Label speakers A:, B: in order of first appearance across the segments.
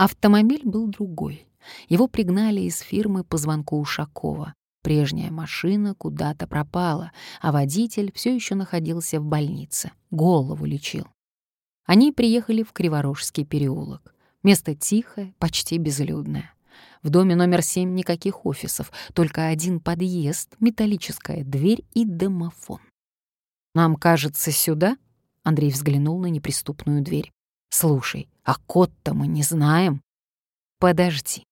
A: Автомобиль был другой. Его пригнали из фирмы по звонку Ушакова. Прежняя машина куда-то пропала, а водитель все еще находился в больнице, голову лечил. Они приехали в Криворожский переулок. Место тихое, почти безлюдное. В доме номер семь никаких офисов, только один подъезд, металлическая дверь и домофон. «Нам кажется, сюда?» — Андрей взглянул на неприступную дверь. «Слушай, а код-то мы не знаем». «Подожди».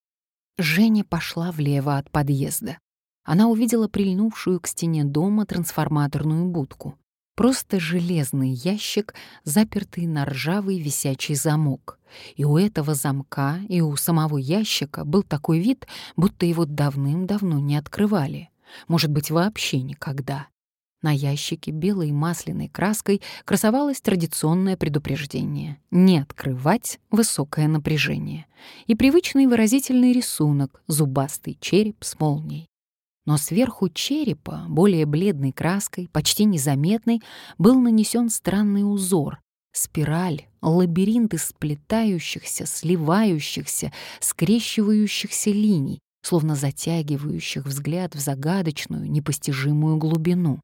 A: Женя пошла влево от подъезда. Она увидела прильнувшую к стене дома трансформаторную будку. Просто железный ящик, запертый на ржавый висячий замок. И у этого замка, и у самого ящика был такой вид, будто его давным-давно не открывали. Может быть, вообще никогда. На ящике белой масляной краской красовалось традиционное предупреждение «Не открывать высокое напряжение» и привычный выразительный рисунок «Зубастый череп с молнией». Но сверху черепа, более бледной краской, почти незаметной, был нанесен странный узор — спираль, лабиринт из сплетающихся, сливающихся, скрещивающихся линий, словно затягивающих взгляд в загадочную, непостижимую глубину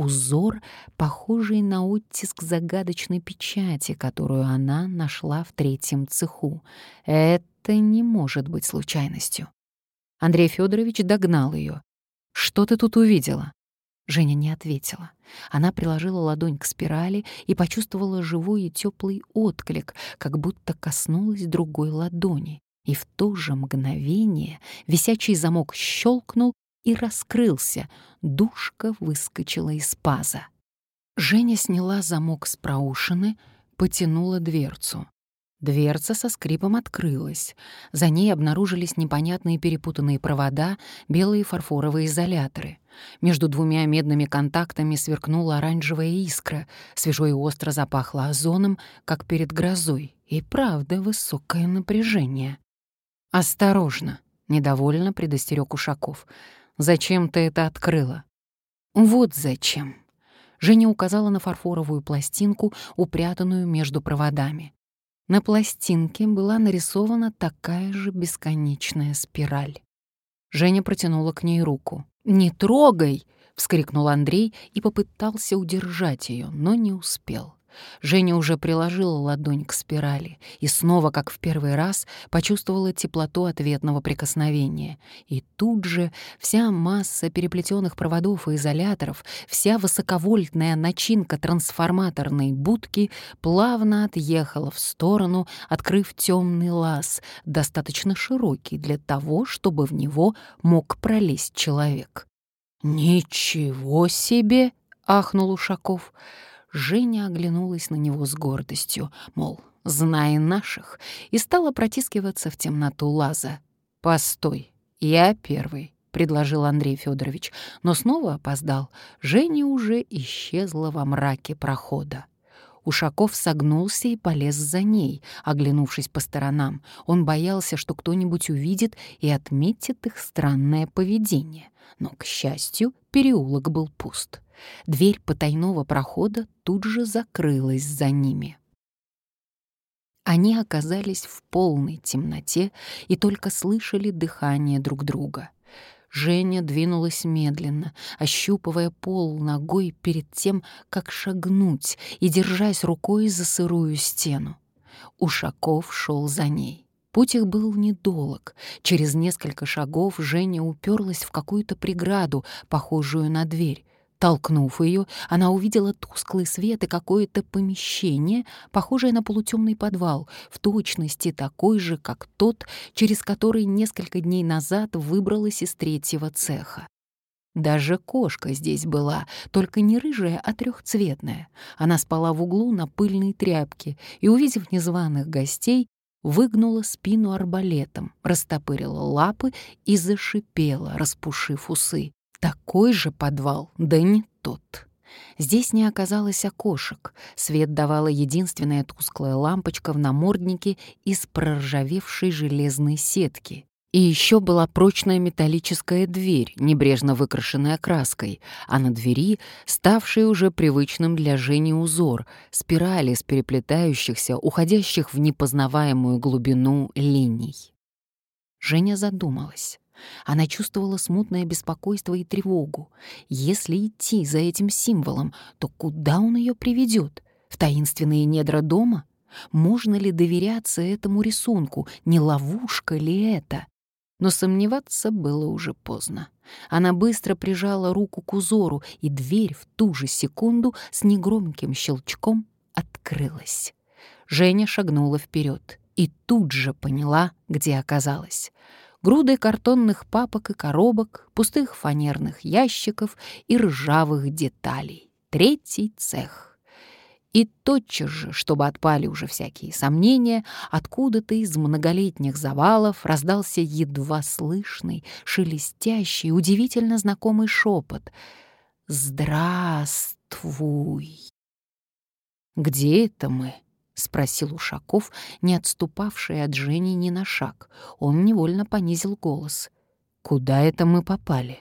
A: узор, похожий на оттиск загадочной печати, которую она нашла в третьем цеху. Это не может быть случайностью. Андрей Федорович догнал ее. «Что ты тут увидела?» Женя не ответила. Она приложила ладонь к спирали и почувствовала живой и теплый отклик, как будто коснулась другой ладони. И в то же мгновение висячий замок щелкнул, и раскрылся, душка выскочила из паза. Женя сняла замок с проушины, потянула дверцу. Дверца со скрипом открылась. За ней обнаружились непонятные перепутанные провода, белые фарфоровые изоляторы. Между двумя медными контактами сверкнула оранжевая искра, свежо и остро запахло озоном, как перед грозой. И правда высокое напряжение. «Осторожно!» — недовольно предостерег Ушаков. Зачем ты это открыла?» «Вот зачем». Женя указала на фарфоровую пластинку, упрятанную между проводами. На пластинке была нарисована такая же бесконечная спираль. Женя протянула к ней руку. «Не трогай!» — вскрикнул Андрей и попытался удержать ее, но не успел. Женя уже приложила ладонь к спирали и снова, как в первый раз, почувствовала теплоту ответного прикосновения. И тут же вся масса переплетенных проводов и изоляторов, вся высоковольтная начинка трансформаторной будки плавно отъехала в сторону, открыв темный лаз, достаточно широкий для того, чтобы в него мог пролезть человек. «Ничего себе!» — ахнул Ушаков — Женя оглянулась на него с гордостью, мол, знай наших, и стала протискиваться в темноту лаза. «Постой, я первый», — предложил Андрей Федорович, но снова опоздал. Женя уже исчезла во мраке прохода. Ушаков согнулся и полез за ней, оглянувшись по сторонам. Он боялся, что кто-нибудь увидит и отметит их странное поведение. Но, к счастью, переулок был пуст. Дверь потайного прохода тут же закрылась за ними. Они оказались в полной темноте и только слышали дыхание друг друга. Женя двинулась медленно, ощупывая пол ногой перед тем, как шагнуть и держась рукой за сырую стену. Ушаков шел за ней. Путь их был недолог. Через несколько шагов Женя уперлась в какую-то преграду, похожую на дверь. Толкнув ее, она увидела тусклый свет и какое-то помещение, похожее на полутемный подвал, в точности такой же, как тот, через который несколько дней назад выбралась из третьего цеха. Даже кошка здесь была, только не рыжая, а трехцветная. Она спала в углу на пыльной тряпке и, увидев незваных гостей, выгнула спину арбалетом, растопырила лапы и зашипела, распушив усы. Такой же подвал, да не тот. Здесь не оказалось окошек. Свет давала единственная тусклая лампочка в наморднике из проржавевшей железной сетки. И еще была прочная металлическая дверь, небрежно выкрашенная краской, а на двери ставший уже привычным для Жени узор, спирали с переплетающихся, уходящих в непознаваемую глубину линий. Женя задумалась. Она чувствовала смутное беспокойство и тревогу. Если идти за этим символом, то куда он ее приведет? В таинственные недра дома? Можно ли доверяться этому рисунку? Не ловушка ли это? Но сомневаться было уже поздно. Она быстро прижала руку к узору, и дверь в ту же секунду с негромким щелчком открылась. Женя шагнула вперед и тут же поняла, где оказалась. Груды картонных папок и коробок, пустых фанерных ящиков и ржавых деталей. Третий цех. И тотчас же, чтобы отпали уже всякие сомнения, откуда-то из многолетних завалов раздался едва слышный, шелестящий, удивительно знакомый шепот. «Здравствуй!» «Где это мы?» — спросил Ушаков, не отступавший от Жени ни на шаг. Он невольно понизил голос. «Куда это мы попали?»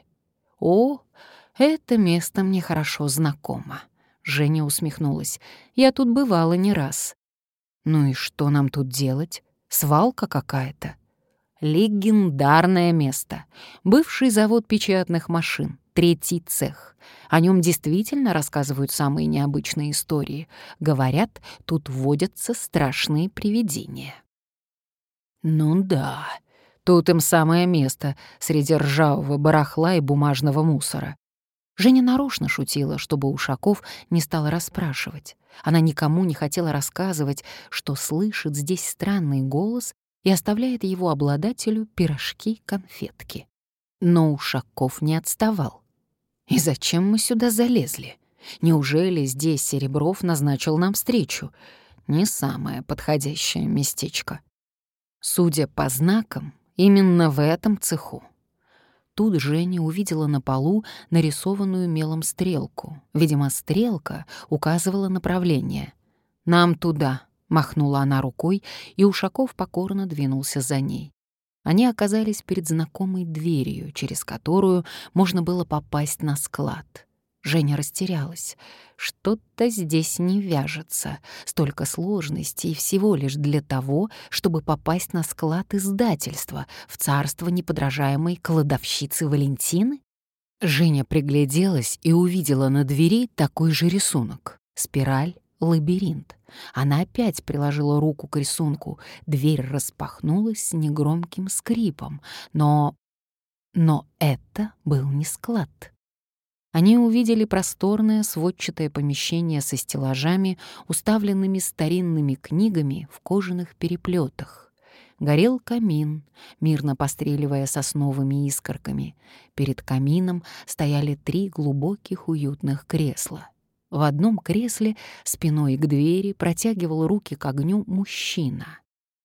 A: «О, это место мне хорошо знакомо». Женя усмехнулась. «Я тут бывала не раз». «Ну и что нам тут делать? Свалка какая-то?» Легендарное место. Бывший завод печатных машин, третий цех. О нем действительно рассказывают самые необычные истории. Говорят, тут водятся страшные привидения. Ну да, тут им самое место среди ржавого барахла и бумажного мусора. Женя нарочно шутила, чтобы Ушаков не стал расспрашивать. Она никому не хотела рассказывать, что слышит здесь странный голос и оставляет его обладателю пирожки-конфетки. Но Ушаков не отставал. «И зачем мы сюда залезли? Неужели здесь Серебров назначил нам встречу? Не самое подходящее местечко. Судя по знакам, именно в этом цеху тут Женя увидела на полу нарисованную мелом стрелку. Видимо, стрелка указывала направление. «Нам туда», — махнула она рукой, и Ушаков покорно двинулся за ней. Они оказались перед знакомой дверью, через которую можно было попасть на склад. Женя растерялась. Что-то здесь не вяжется. Столько сложностей всего лишь для того, чтобы попасть на склад издательства в царство неподражаемой кладовщицы Валентины? Женя пригляделась и увидела на двери такой же рисунок. Спираль, лабиринт. Она опять приложила руку к рисунку. Дверь распахнулась с негромким скрипом. Но... Но это был не склад. Они увидели просторное сводчатое помещение со стеллажами, уставленными старинными книгами в кожаных переплетах. Горел камин, мирно постреливая сосновыми искорками. Перед камином стояли три глубоких уютных кресла. В одном кресле спиной к двери протягивал руки к огню мужчина.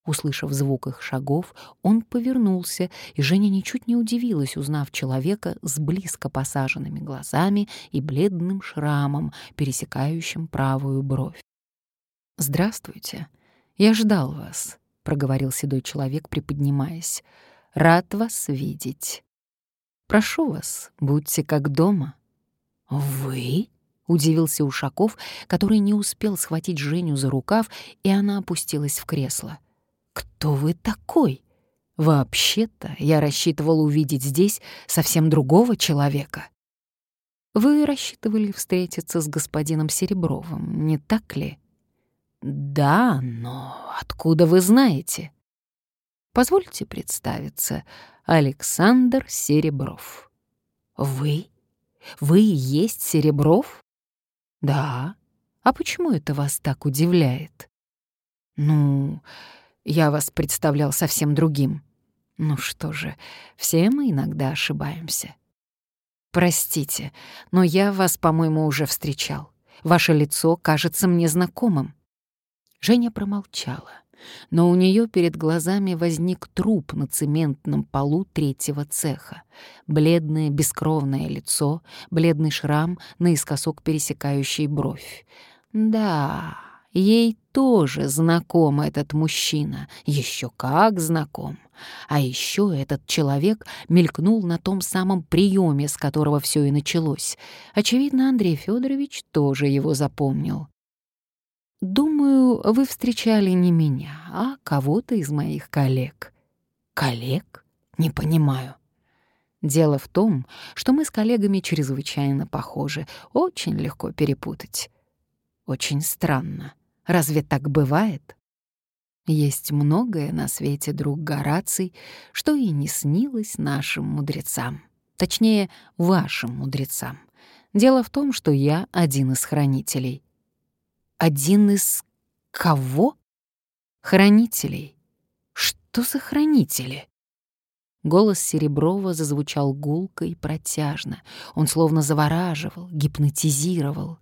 A: Услышав звук их шагов, он повернулся, и Женя ничуть не удивилась, узнав человека с близко посаженными глазами и бледным шрамом, пересекающим правую бровь. «Здравствуйте. Я ждал вас», — проговорил седой человек, приподнимаясь. «Рад вас видеть. Прошу вас, будьте как дома». «Вы?» — удивился Ушаков, который не успел схватить Женю за рукав, и она опустилась в кресло. «Кто вы такой?» «Вообще-то я рассчитывал увидеть здесь совсем другого человека». «Вы рассчитывали встретиться с господином Серебровым, не так ли?» «Да, но откуда вы знаете?» «Позвольте представиться, Александр Серебров». «Вы? Вы и есть Серебров?» «Да. А почему это вас так удивляет?» «Ну, я вас представлял совсем другим. Ну что же, все мы иногда ошибаемся. Простите, но я вас, по-моему, уже встречал. Ваше лицо кажется мне знакомым. Женя промолчала, но у нее перед глазами возник труп на цементном полу третьего цеха. Бледное, бескровное лицо, бледный шрам, наискосок пересекающий бровь. Да, Ей тоже знаком этот мужчина, еще как знаком. А еще этот человек мелькнул на том самом приеме, с которого все и началось. Очевидно, Андрей Федорович тоже его запомнил. «Думаю, вы встречали не меня, а кого-то из моих коллег». «Коллег? Не понимаю». Дело в том, что мы с коллегами чрезвычайно похожи, очень легко перепутать. Очень странно. Разве так бывает? Есть многое на свете, друг Гораций, что и не снилось нашим мудрецам. Точнее, вашим мудрецам. Дело в том, что я один из хранителей. Один из кого? Хранителей. Что за хранители? Голос Сереброва зазвучал гулко и протяжно. Он словно завораживал, гипнотизировал.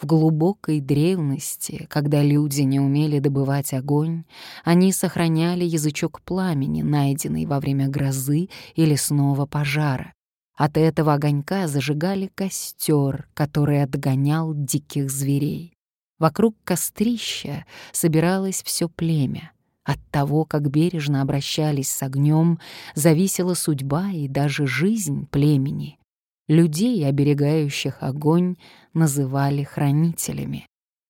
A: В глубокой древности, когда люди не умели добывать огонь, они сохраняли язычок пламени, найденный во время грозы или снова пожара. От этого огонька зажигали костер, который отгонял диких зверей. Вокруг кострища собиралось все племя. От того, как бережно обращались с огнем, зависела судьба и даже жизнь племени. Людей, оберегающих огонь, называли хранителями.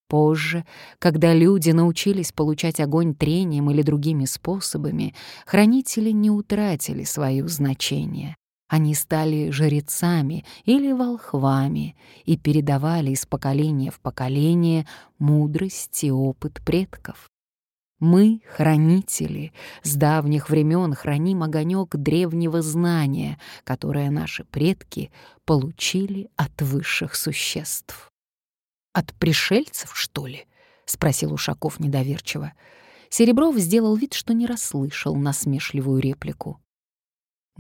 A: Позже, когда люди научились получать огонь трением или другими способами, хранители не утратили свое значение. Они стали жрецами или волхвами и передавали из поколения в поколение мудрость и опыт предков. Мы, хранители, с давних времен храним огонек древнего знания, которое наши предки получили от высших существ. «От пришельцев, что ли?» — спросил Ушаков недоверчиво. Серебров сделал вид, что не расслышал насмешливую реплику.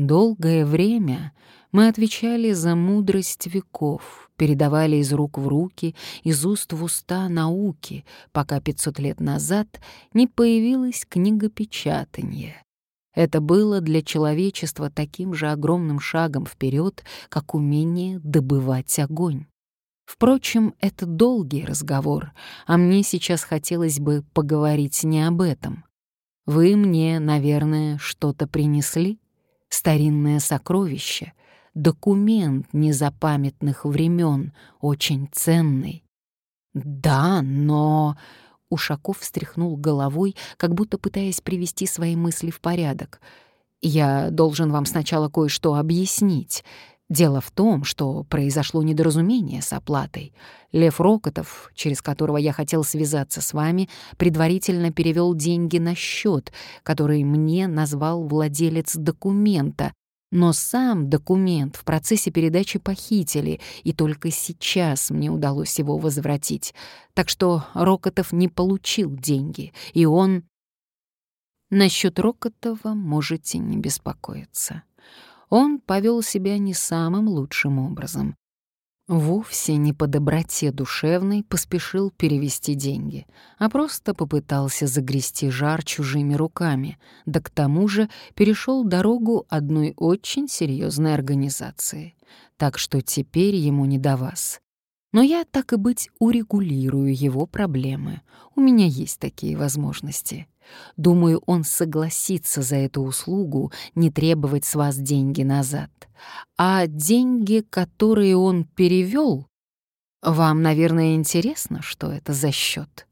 A: Долгое время мы отвечали за мудрость веков, передавали из рук в руки, из уст в уста науки, пока 500 лет назад не появилась книгопечатание. Это было для человечества таким же огромным шагом вперед, как умение добывать огонь. Впрочем, это долгий разговор, а мне сейчас хотелось бы поговорить не об этом. Вы мне, наверное, что-то принесли? Старинное сокровище, документ незапамятных времен, очень ценный. Да, но... Ушаков встряхнул головой, как будто пытаясь привести свои мысли в порядок. «Я должен вам сначала кое-что объяснить. Дело в том, что произошло недоразумение с оплатой. Лев Рокотов, через которого я хотел связаться с вами, предварительно перевел деньги на счет, который мне назвал владелец документа, но сам документ в процессе передачи похитили, и только сейчас мне удалось его возвратить. Так что Рокотов не получил деньги, и он... Насчет Рокотова можете не беспокоиться он повел себя не самым лучшим образом. Вовсе не по доброте душевной поспешил перевести деньги, а просто попытался загрести жар чужими руками, да к тому же перешел дорогу одной очень серьезной организации. Так что теперь ему не до вас. Но я, так и быть, урегулирую его проблемы. У меня есть такие возможности. Думаю, он согласится за эту услугу не требовать с вас деньги назад. А деньги, которые он перевел, вам, наверное, интересно, что это за счет?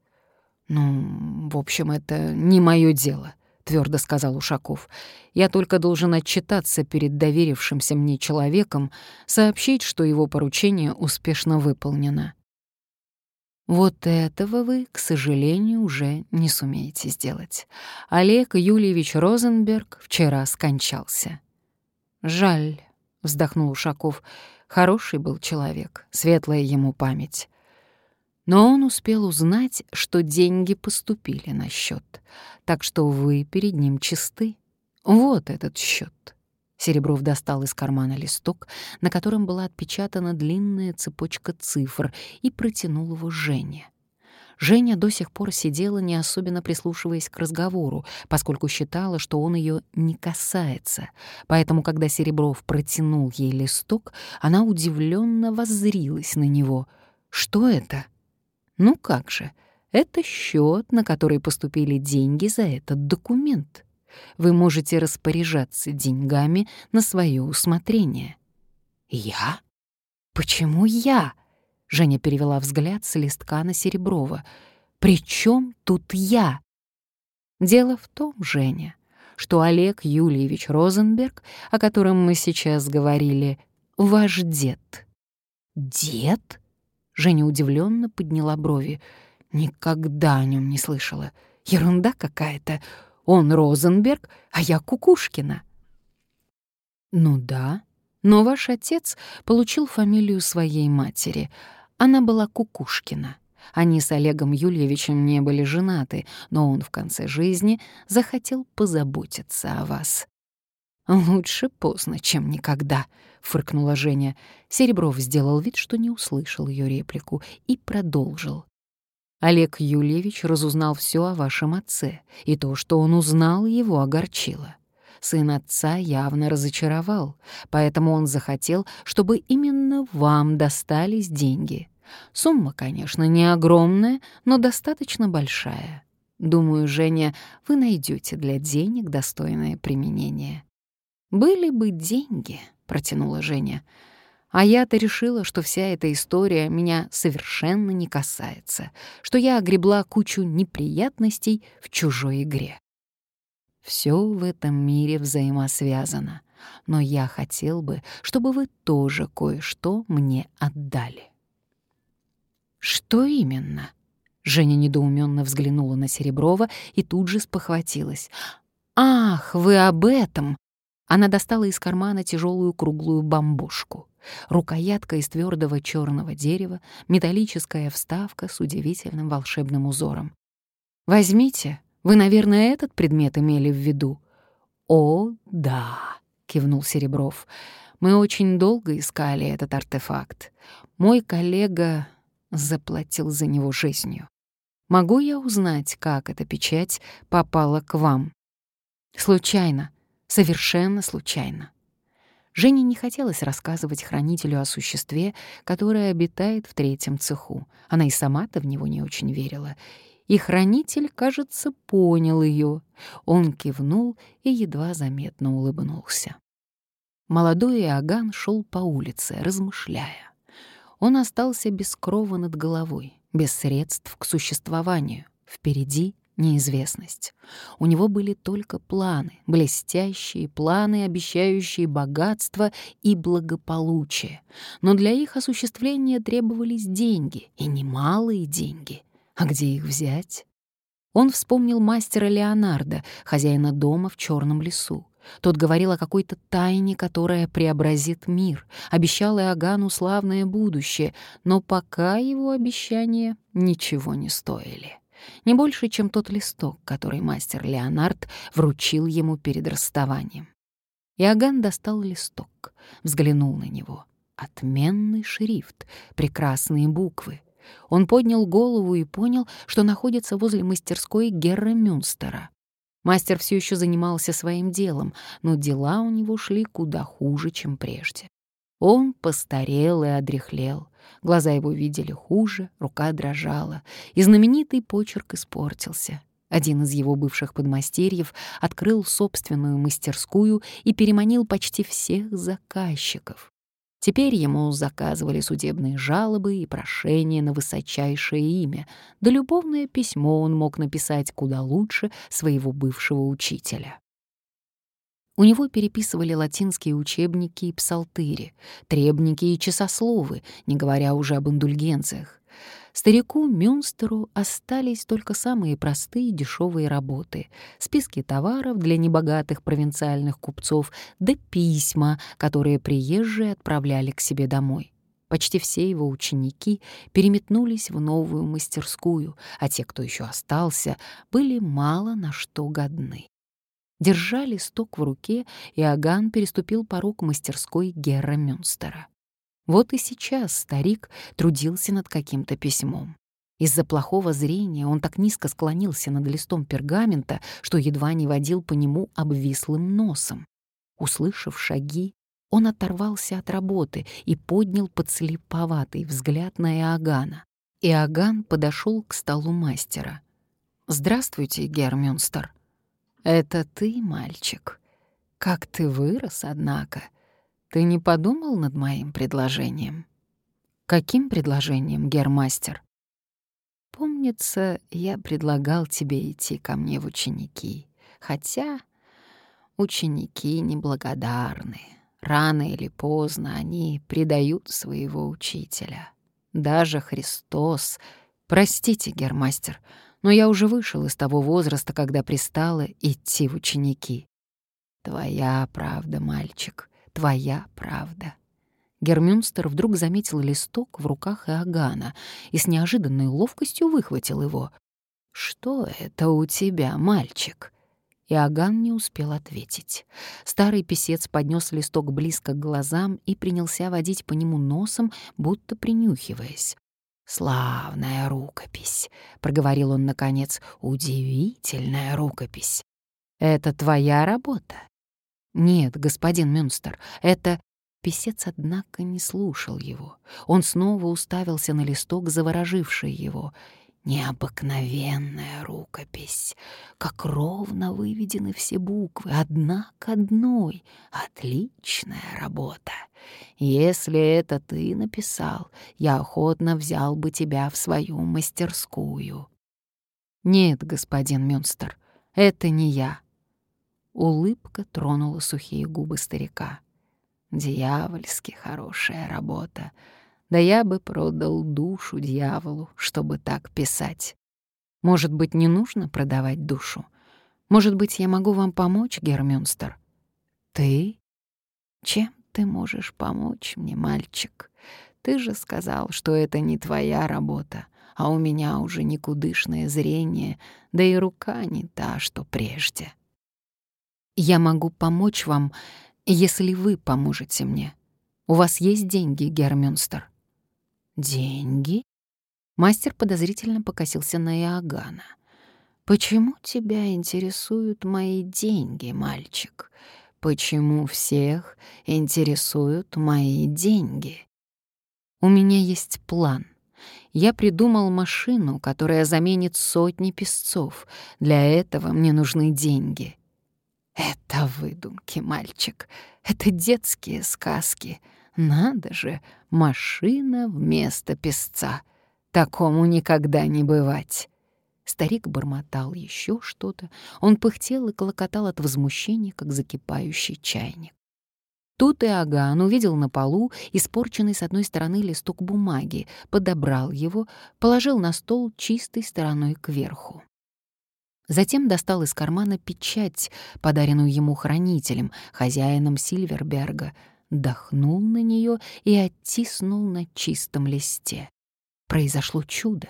A: Ну, в общем, это не мое дело твердо сказал Ушаков. «Я только должен отчитаться перед доверившимся мне человеком, сообщить, что его поручение успешно выполнено». Вот этого вы, к сожалению, уже не сумеете сделать. Олег Юльевич Розенберг вчера скончался. «Жаль», — вздохнул Ушаков, — «хороший был человек, светлая ему память». Но он успел узнать, что деньги поступили на счет, так что вы перед ним чисты. Вот этот счет. Серебров достал из кармана листок, на котором была отпечатана длинная цепочка цифр, и протянул его Жене. Женя до сих пор сидела, не особенно прислушиваясь к разговору, поскольку считала, что он ее не касается. Поэтому, когда Серебров протянул ей листок, она удивленно воззрилась на него. «Что это?» Ну как же, Это счет, на который поступили деньги за этот документ. Вы можете распоряжаться деньгами на свое усмотрение. Я? Почему я? Женя перевела взгляд с листка на Сереброва. «При чем тут я?» Дело в том, Женя, что Олег Юльевич Розенберг, о котором мы сейчас говорили, ваш дед. Дед? Женя удивленно подняла брови. Никогда о нем не слышала. Ерунда какая-то. Он Розенберг, а я Кукушкина. Ну да, но ваш отец получил фамилию своей матери — она была Кукушкина. Они с Олегом Юльевичем не были женаты, но он в конце жизни захотел позаботиться о вас. «Лучше поздно, чем никогда», — фыркнула Женя. Серебров сделал вид, что не услышал ее реплику, и продолжил. «Олег Юльевич разузнал все о вашем отце, и то, что он узнал, его огорчило. Сын отца явно разочаровал, поэтому он захотел, чтобы именно вам достались деньги. Сумма, конечно, не огромная, но достаточно большая. Думаю, Женя, вы найдете для денег достойное применение. «Были бы деньги», — протянула Женя. А я-то решила, что вся эта история меня совершенно не касается, что я огребла кучу неприятностей в чужой игре. Все в этом мире взаимосвязано, но я хотел бы, чтобы вы тоже кое-что мне отдали. Что именно? Женя недоуменно взглянула на Сереброва и тут же спохватилась. «Ах, вы об этом!» Она достала из кармана тяжелую круглую бамбушку. Рукоятка из твердого черного дерева, металлическая вставка с удивительным волшебным узором. «Возьмите, вы, наверное, этот предмет имели в виду?» «О, да», — кивнул Серебров. «Мы очень долго искали этот артефакт. Мой коллега заплатил за него жизнью. Могу я узнать, как эта печать попала к вам?» «Случайно, совершенно случайно». Жене не хотелось рассказывать хранителю о существе, которое обитает в третьем цеху. Она и сама-то в него не очень верила и хранитель, кажется, понял ее. Он кивнул и едва заметно улыбнулся. Молодой Иоганн шел по улице, размышляя. Он остался без крова над головой, без средств к существованию. Впереди неизвестность. У него были только планы, блестящие планы, обещающие богатство и благополучие. Но для их осуществления требовались деньги, и немалые деньги. А где их взять? Он вспомнил мастера Леонардо, хозяина дома в черном лесу. Тот говорил о какой-то тайне, которая преобразит мир, обещал Иоганну славное будущее, но пока его обещания ничего не стоили. Не больше, чем тот листок, который мастер Леонард вручил ему перед расставанием. Иоганн достал листок, взглянул на него. Отменный шрифт, прекрасные буквы — он поднял голову и понял, что находится возле мастерской Герра Мюнстера. Мастер все еще занимался своим делом, но дела у него шли куда хуже, чем прежде. Он постарел и одряхлел. Глаза его видели хуже, рука дрожала, и знаменитый почерк испортился. Один из его бывших подмастерьев открыл собственную мастерскую и переманил почти всех заказчиков. Теперь ему заказывали судебные жалобы и прошения на высочайшее имя, да любовное письмо он мог написать куда лучше своего бывшего учителя. У него переписывали латинские учебники и псалтыри, требники и часословы, не говоря уже об индульгенциях. Старику Мюнстеру остались только самые простые дешевые работы, списки товаров для небогатых провинциальных купцов, да письма, которые приезжие отправляли к себе домой. Почти все его ученики переметнулись в новую мастерскую, а те, кто еще остался, были мало на что годны. Держали сток в руке, и Аган переступил порог мастерской Герра Мюнстера. Вот и сейчас старик трудился над каким-то письмом. Из-за плохого зрения он так низко склонился над листом пергамента, что едва не водил по нему обвислым носом. Услышав шаги, он оторвался от работы и поднял подслеповатый взгляд на Иоганна. Иоганн подошел к столу мастера. «Здравствуйте, Гермюнстер. Это ты, мальчик? Как ты вырос, однако. Ты не подумал над моим предложением?» «Каким предложением, гермастер?» «Помнится, я предлагал тебе идти ко мне в ученики, хотя ученики неблагодарны. Рано или поздно они предают своего учителя. Даже Христос... Простите, гермастер, но я уже вышел из того возраста, когда пристало идти в ученики. Твоя правда, мальчик, твоя правда. Гермюнстер вдруг заметил листок в руках Иоганна и с неожиданной ловкостью выхватил его. «Что это у тебя, мальчик?» Иоганн не успел ответить. Старый писец поднес листок близко к глазам и принялся водить по нему носом, будто принюхиваясь. «Славная рукопись», — проговорил он наконец, — «удивительная рукопись. Это твоя работа?» «Нет, господин Мюнстер, это...» Песец, однако, не слушал его. Он снова уставился на листок, завороживший его, Необыкновенная рукопись, как ровно выведены все буквы, одна к одной. Отличная работа. Если это ты написал, я охотно взял бы тебя в свою мастерскую. Нет, господин Мюнстер, это не я. Улыбка тронула сухие губы старика. Дьявольски хорошая работа. Да я бы продал душу дьяволу, чтобы так писать. Может быть, не нужно продавать душу? Может быть, я могу вам помочь, Гермюнстер? Ты? Чем ты можешь помочь мне, мальчик? Ты же сказал, что это не твоя работа, а у меня уже никудышное зрение, да и рука не та, что прежде. Я могу помочь вам, если вы поможете мне. У вас есть деньги, Гермюнстер? «Деньги?» Мастер подозрительно покосился на Иоганна. «Почему тебя интересуют мои деньги, мальчик? Почему всех интересуют мои деньги?» «У меня есть план. Я придумал машину, которая заменит сотни песцов. Для этого мне нужны деньги». «Это выдумки, мальчик. Это детские сказки. Надо же, машина вместо песца. Такому никогда не бывать. Старик бормотал еще что-то. Он пыхтел и клокотал от возмущения, как закипающий чайник. Тут Иоганн увидел на полу испорченный с одной стороны листок бумаги, подобрал его, положил на стол чистой стороной кверху. Затем достал из кармана печать, подаренную ему хранителем, хозяином Сильверберга, дохнул на нее и оттиснул на чистом листе. Произошло чудо.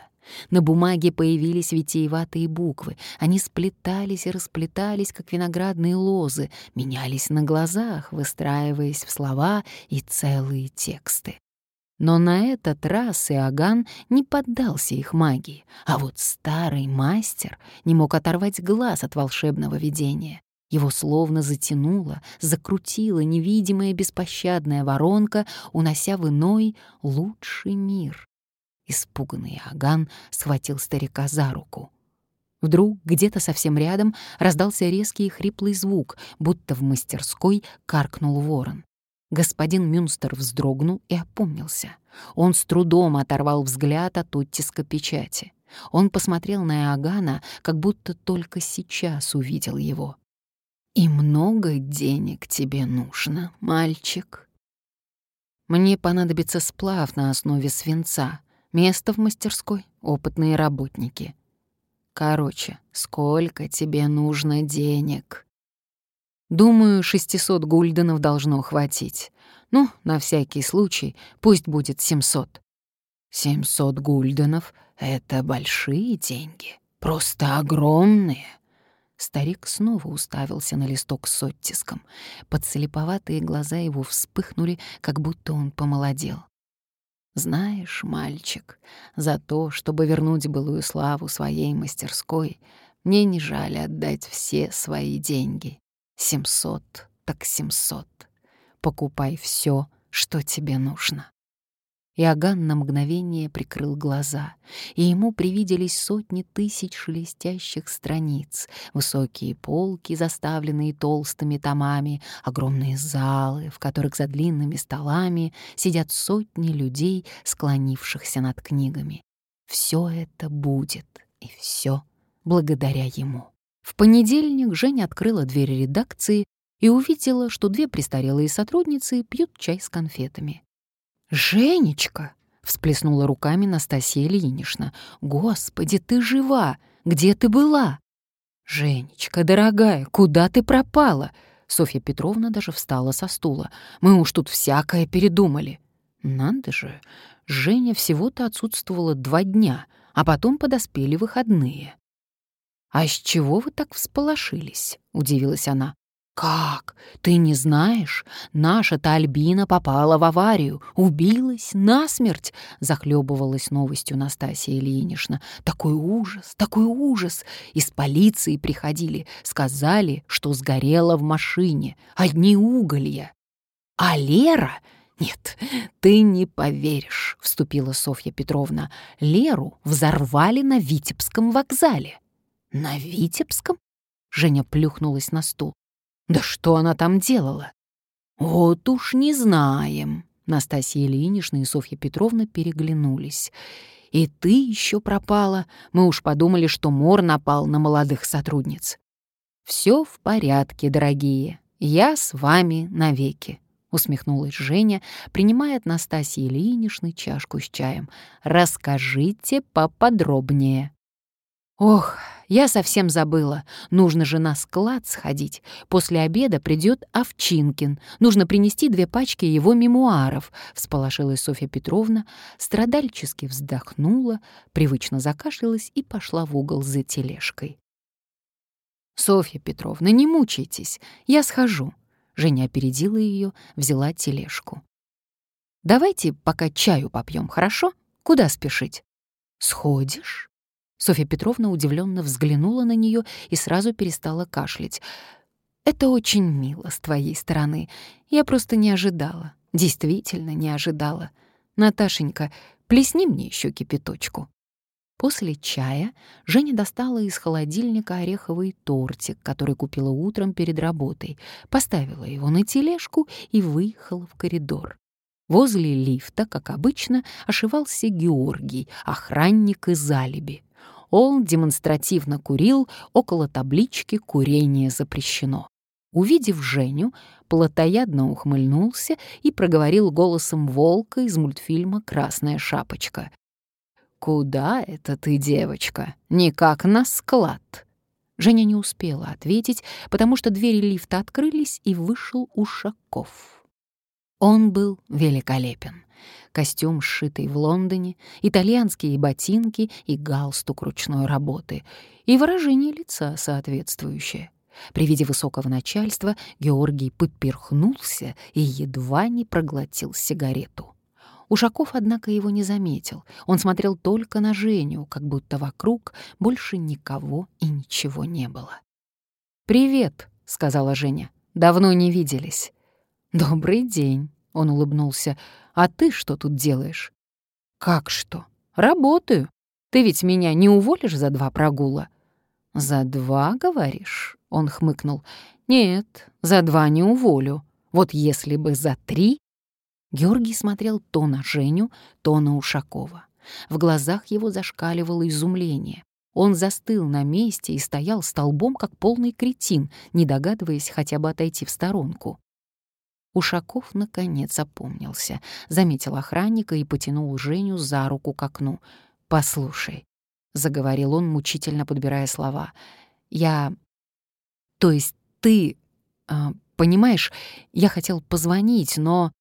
A: На бумаге появились витиеватые буквы. Они сплетались и расплетались, как виноградные лозы, менялись на глазах, выстраиваясь в слова и целые тексты. Но на этот раз Иоганн не поддался их магии, а вот старый мастер не мог оторвать глаз от волшебного видения. Его словно затянуло, закрутила невидимая беспощадная воронка, унося в иной лучший мир. Испуганный Аган схватил старика за руку. Вдруг где-то совсем рядом раздался резкий и хриплый звук, будто в мастерской каркнул ворон. Господин Мюнстер вздрогнул и опомнился. Он с трудом оторвал взгляд от оттиска печати. Он посмотрел на Иоганна, как будто только сейчас увидел его. «И много денег тебе нужно, мальчик?» «Мне понадобится сплав на основе свинца, место в мастерской, опытные работники. Короче, сколько тебе нужно денег?» «Думаю, 600 гульденов должно хватить. Ну, на всякий случай, пусть будет 700». «700 гульденов — это большие деньги, просто огромные». Старик снова уставился на листок с оттиском. Подслеповатые глаза его вспыхнули, как будто он помолодел. «Знаешь, мальчик, за то, чтобы вернуть былую славу своей мастерской, мне не жаль отдать все свои деньги. Семьсот, так семьсот. Покупай все, что тебе нужно». Иоганн на мгновение прикрыл глаза, и ему привиделись сотни тысяч шелестящих страниц, высокие полки, заставленные толстыми томами, огромные залы, в которых за длинными столами сидят сотни людей, склонившихся над книгами. Все это будет, и все благодаря ему. В понедельник Женя открыла дверь редакции и увидела, что две престарелые сотрудницы пьют чай с конфетами. «Женечка!» — всплеснула руками Настасья Ильинична. «Господи, ты жива! Где ты была?» «Женечка, дорогая, куда ты пропала?» Софья Петровна даже встала со стула. «Мы уж тут всякое передумали». «Надо же, Женя всего-то отсутствовала два дня, а потом подоспели выходные». «А с чего вы так всполошились?» — удивилась она. «Как? Ты не знаешь? Наша-то Альбина попала в аварию, убилась насмерть!» — захлебывалась новостью Настасья Ильинична. «Такой ужас, такой ужас! Из полиции приходили, сказали, что сгорела в машине, одни уголья. А Лера...» «Нет, ты не поверишь», — вступила Софья Петровна. «Леру взорвали на Витебском вокзале». «На Витебском?» — Женя плюхнулась на стул. Да что она там делала? Вот уж не знаем. Настасья Ильинична и Софья Петровна переглянулись. И ты еще пропала. Мы уж подумали, что мор напал на молодых сотрудниц. Все в порядке, дорогие. Я с вами навеки. Усмехнулась Женя, принимая от Настасьи Ильиничны чашку с чаем. «Расскажите поподробнее». «Ох, я совсем забыла. Нужно же на склад сходить. После обеда придет Овчинкин. Нужно принести две пачки его мемуаров», — всполошилась Софья Петровна, страдальчески вздохнула, привычно закашлялась и пошла в угол за тележкой. «Софья Петровна, не мучайтесь, я схожу». Женя опередила ее, взяла тележку. «Давайте пока чаю попьем, хорошо? Куда спешить?» «Сходишь?» Софья Петровна удивленно взглянула на нее и сразу перестала кашлять. «Это очень мило с твоей стороны. Я просто не ожидала. Действительно не ожидала. Наташенька, плесни мне еще кипяточку». После чая Женя достала из холодильника ореховый тортик, который купила утром перед работой, поставила его на тележку и выехала в коридор. Возле лифта, как обычно, ошивался Георгий, охранник из алиби он демонстративно курил около таблички «Курение запрещено». Увидев Женю, плотоядно ухмыльнулся и проговорил голосом волка из мультфильма «Красная шапочка». «Куда это ты, девочка? Никак на склад!» Женя не успела ответить, потому что двери лифта открылись, и вышел Ушаков. Он был великолепен костюм, сшитый в Лондоне, итальянские ботинки и галстук ручной работы, и выражение лица соответствующее. При виде высокого начальства Георгий поперхнулся и едва не проглотил сигарету. Ушаков, однако, его не заметил. Он смотрел только на Женю, как будто вокруг больше никого и ничего не было. «Привет», — сказала Женя. «Давно не виделись». «Добрый день», — он улыбнулся. А ты что тут делаешь? Как что? Работаю. Ты ведь меня не уволишь за два прогула? За два, говоришь? Он хмыкнул. Нет, за два не уволю. Вот если бы за три... Георгий смотрел то на Женю, то на Ушакова. В глазах его зашкаливало изумление. Он застыл на месте и стоял столбом, как полный кретин, не догадываясь хотя бы отойти в сторонку. Ушаков наконец опомнился, заметил охранника и потянул Женю за руку к окну. «Послушай», — заговорил он, мучительно подбирая слова, — «я... То есть ты... Э, понимаешь, я хотел позвонить, но...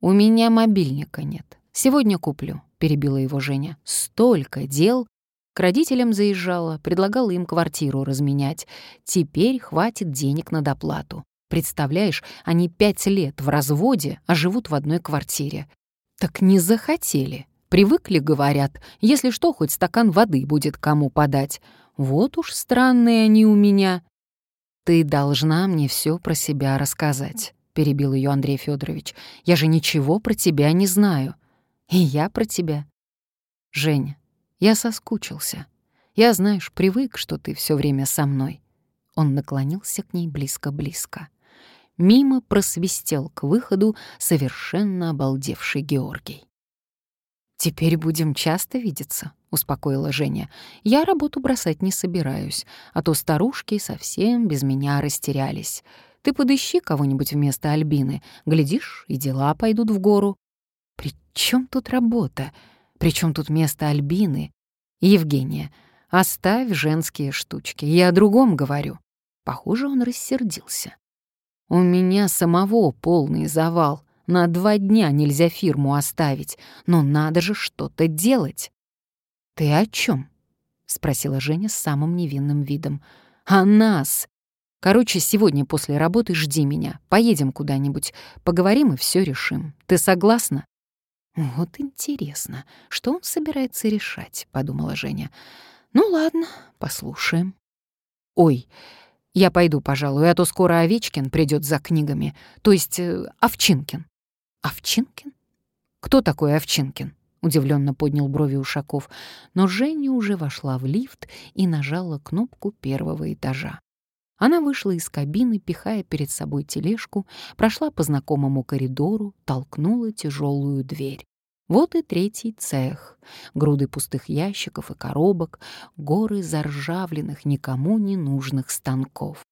A: У меня мобильника нет. Сегодня куплю», — перебила его Женя. «Столько дел!» К родителям заезжала, предлагала им квартиру разменять. Теперь хватит денег на доплату. Представляешь, они пять лет в разводе, а живут в одной квартире. Так не захотели. Привыкли, говорят, если что, хоть стакан воды будет кому подать. Вот уж странные они у меня. Ты должна мне все про себя рассказать, перебил ее Андрей Федорович. Я же ничего про тебя не знаю. И я про тебя. Женя, я соскучился. Я, знаешь, привык, что ты все время со мной. Он наклонился к ней близко-близко. Мимо просвистел к выходу совершенно обалдевший Георгий. «Теперь будем часто видеться», — успокоила Женя. «Я работу бросать не собираюсь, а то старушки совсем без меня растерялись. Ты подыщи кого-нибудь вместо Альбины, глядишь, и дела пойдут в гору». «При чем тут работа? При чем тут место Альбины?» «Евгения, оставь женские штучки, я о другом говорю». Похоже, он рассердился. «У меня самого полный завал. На два дня нельзя фирму оставить, но надо же что-то делать. «Ты о чем? спросила Женя с самым невинным видом. «О нас! Короче, сегодня после работы жди меня. Поедем куда-нибудь, поговорим и все решим. Ты согласна?» «Вот интересно, что он собирается решать?» — подумала Женя. «Ну ладно, послушаем». «Ой, я пойду, пожалуй, а то скоро Овечкин придет за книгами, то есть э, Овчинкин». Овчинкин? Кто такой Овчинкин? Удивленно поднял брови Ушаков, но Женя уже вошла в лифт и нажала кнопку первого этажа. Она вышла из кабины, пихая перед собой тележку, прошла по знакомому коридору, толкнула тяжелую дверь. Вот и третий цех. Груды пустых ящиков и коробок, горы заржавленных, никому не нужных станков.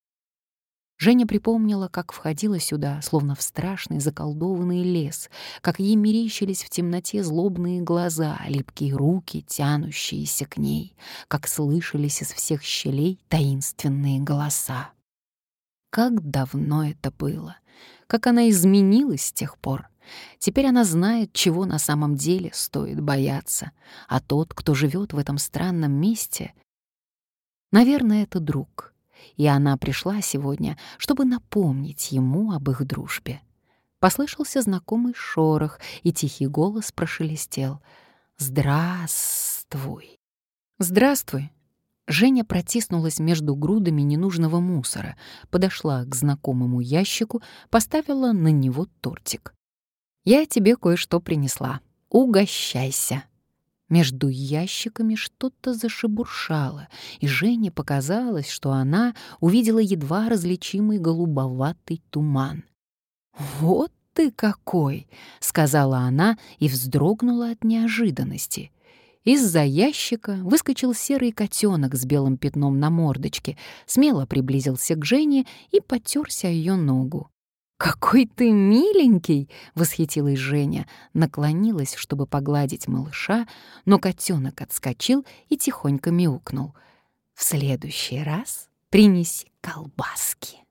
A: Женя припомнила, как входила сюда, словно в страшный заколдованный лес, как ей мерещились в темноте злобные глаза, липкие руки, тянущиеся к ней, как слышались из всех щелей таинственные голоса. Как давно это было, как она изменилась с тех пор. Теперь она знает, чего на самом деле стоит бояться, а тот, кто живет в этом странном месте, наверное, это друг — и она пришла сегодня, чтобы напомнить ему об их дружбе. Послышался знакомый шорох, и тихий голос прошелестел. «Здравствуй!» «Здравствуй!» Женя протиснулась между грудами ненужного мусора, подошла к знакомому ящику, поставила на него тортик. «Я тебе кое-что принесла. Угощайся!» Между ящиками что-то зашебуршало, и Жене показалось, что она увидела едва различимый голубоватый туман. «Вот ты какой!» — сказала она и вздрогнула от неожиданности. Из-за ящика выскочил серый котенок с белым пятном на мордочке, смело приблизился к Жене и потерся ее ногу. «Какой ты миленький!» — восхитилась Женя, наклонилась, чтобы погладить малыша, но котенок отскочил и тихонько мяукнул. «В следующий раз принеси колбаски».